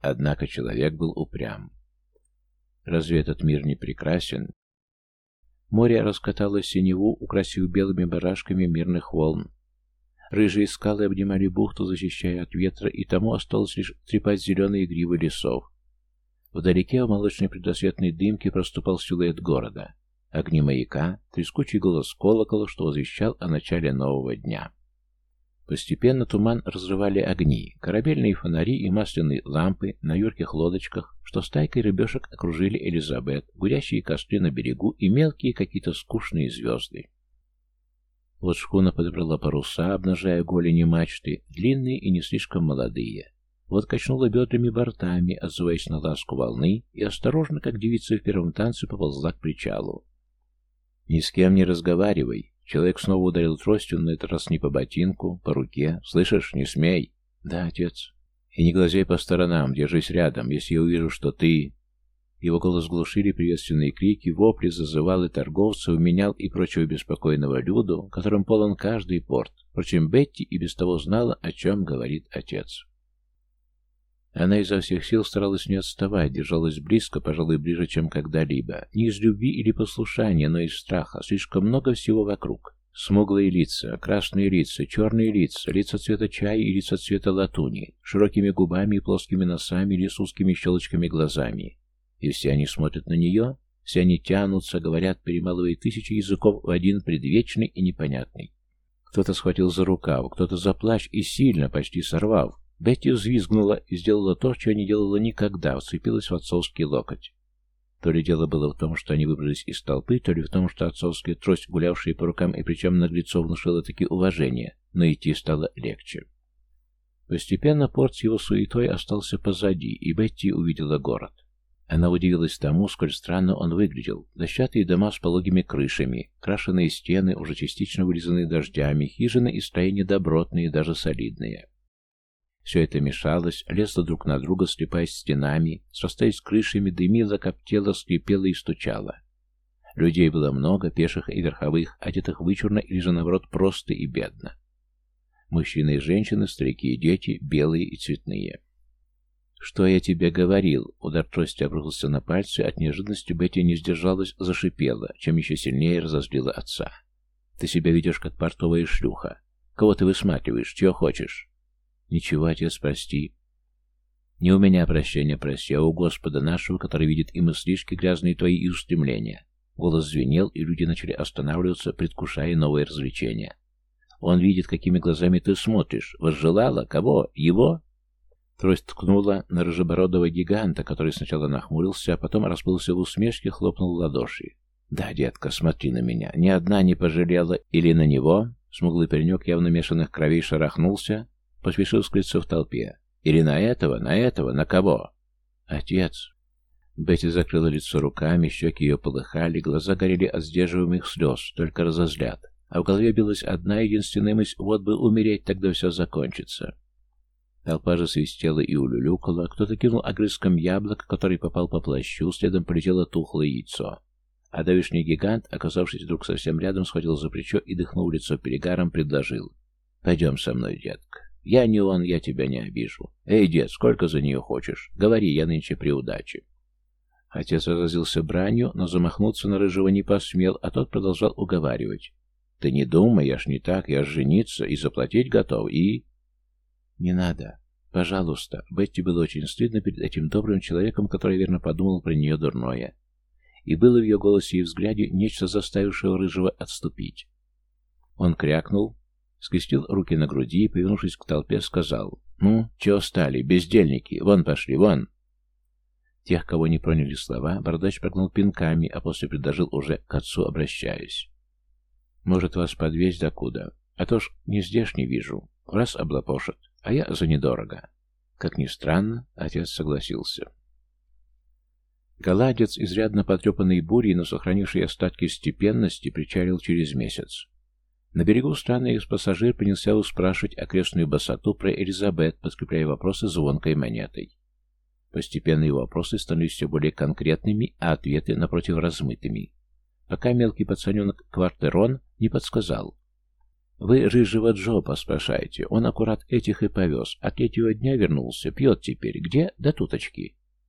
Однако человек был упрям. Разве этот мир не прекрасен? Море раскатало синеву, украсив белыми барашками мирных волн. Рыжие скалы обнимали бухту, защищая от ветра, и тому осталось лишь трепать зеленые гривы лесов. Вдалеке в молочной предрассветной дымке проступал силуэт города. Огни маяка, трескучий голос колокола, что возвещал о начале нового дня. Постепенно туман разрывали огни, корабельные фонари и масляные лампы на юрких лодочках, что стайкой рыбешек окружили Элизабет, гудящие костры на берегу и мелкие какие-то скучные звезды. Вот шхуна подобрала паруса, обнажая голени мачты, длинные и не слишком молодые. Вот качнула бедрами бортами, отзываясь на ласку волны, и осторожно, как девица в первом танце, поползла к причалу. «Ни с кем не разговаривай!» Человек снова ударил тростью, на этот раз не по ботинку, по руке. «Слышишь? Не смей!» «Да, отец». «И не глазей по сторонам, держись рядом, если я увижу, что ты...» Его голос глушили приветственные крики, вопли, зазывалы торговцев, менял и прочего беспокойного люду, которым полон каждый порт. Впрочем, Бетти и без того знала, о чем говорит отец. Она изо всех сил старалась не отставать, держалась близко, пожалуй, ближе, чем когда-либо. Не из любви или послушания, но из страха. Слишком много всего вокруг. Смуглые лица, красные лица, черные лица, лица цвета чая и лица цвета латуни, широкими губами и плоскими носами или с узкими щелочками глазами. И все они смотрят на нее, все они тянутся, говорят, перемалывая тысячи языков в один предвечный и непонятный. Кто-то схватил за рукав, кто-то за плащ и сильно, почти сорвав. Бетти взвизгнула и сделала то, чего не делала никогда, вцепилась в отцовский локоть. То ли дело было в том, что они выбрались из толпы, то ли в том, что отцовская трость, гулявшая по рукам и причем наглецов, внушила таки уважение, но идти стало легче. Постепенно порт с его суетой остался позади, и Бетти увидела город. Она удивилась тому, сколь странно он выглядел. Дощатые дома с пологими крышами, крашеные стены, уже частично вылизанные дождями, хижины и строения добротные, даже солидные. Все это мешалось, лезло друг на друга, слепаясь стенами, срастаясь крышами, дымило, коптело, скрипело и стучало. Людей было много, пеших и верховых, одетых вычурно или же, наоборот, просто и бедно. Мужчины и женщины, старики и дети, белые и цветные. «Что я тебе говорил?» Удар трости обрушился на пальцы, от неожиданности Бетти не сдержалась, зашипела, чем еще сильнее разозлила отца. «Ты себя ведешь, как портовая шлюха. Кого ты высматриваешь? Чего хочешь?» «Ничего, отец, прости». «Не у меня прощения проси, а у Господа нашего, который видит и мыслишки грязные твои и устремления». Голос звенел, и люди начали останавливаться, предвкушая новое развлечение. «Он видит, какими глазами ты смотришь. Возжелала? Кого? Его?» Трость ткнула на рыжебородого гиганта, который сначала нахмурился, а потом расплылся в усмешке, хлопнул в ладоши. «Да, детка, смотри на меня. Ни одна не пожалела. Или на него?» Смуглый паренек явно мешанных кровей шарахнулся, поспешил скрыться в толпе. «Или на этого? На этого? На кого?» «Отец!» Бетти закрыла лицо руками, щеки ее полыхали, глаза горели от сдерживаемых слез, только разозлят. А в голове билась одна единственная мысль «вот бы умереть, тогда все закончится». Толпа же свистела и улюлюкала, кто-то кинул огрызком яблок, который попал по плащу, следом полетело тухлое яйцо. А давишний гигант, оказавшись вдруг совсем рядом, схватил за плечо и, дыхнул лицо перегаром, предложил. «Пойдем со мной, детка. Я не он, я тебя не обижу. Эй, дед, сколько за нее хочешь? Говори, я нынче при удаче». Отец разозлился бранью, но замахнуться на рыжего не посмел, а тот продолжал уговаривать. «Ты не думай, я ж не так, я ж жениться и заплатить готов, и...» «Не надо. Пожалуйста». Бетти было очень стыдно перед этим добрым человеком, который верно подумал про нее дурное. И было в ее голосе и взгляде нечто заставившее Рыжего отступить. Он крякнул, скрестил руки на груди и, повернувшись к толпе, сказал «Ну, чего стали, бездельники? Вон пошли, вон!» Тех, кого не поняли слова, бородач прогнал пинками, а после предложил уже к отцу обращаясь. «Может, вас подвезть докуда? А то ж не здешний вижу. Раз облапошат а я за недорого. Как ни странно, отец согласился. Голладец, изрядно потрепанный бурей, но сохранивший остатки степенности, причалил через месяц. На берегу странный экс-пассажир принялся успрашивать окрестную басоту про Элизабет, подкрепляя вопросы звонкой монетой. Постепенно его вопросы становились все более конкретными, а ответы, напротив, размытыми. Пока мелкий пацаненок Квартерон не подсказал, Вы рыжего Джопа спрашаете. Он аккурат этих и повез. А третьего дня вернулся. Пьет теперь. Где? До туточки.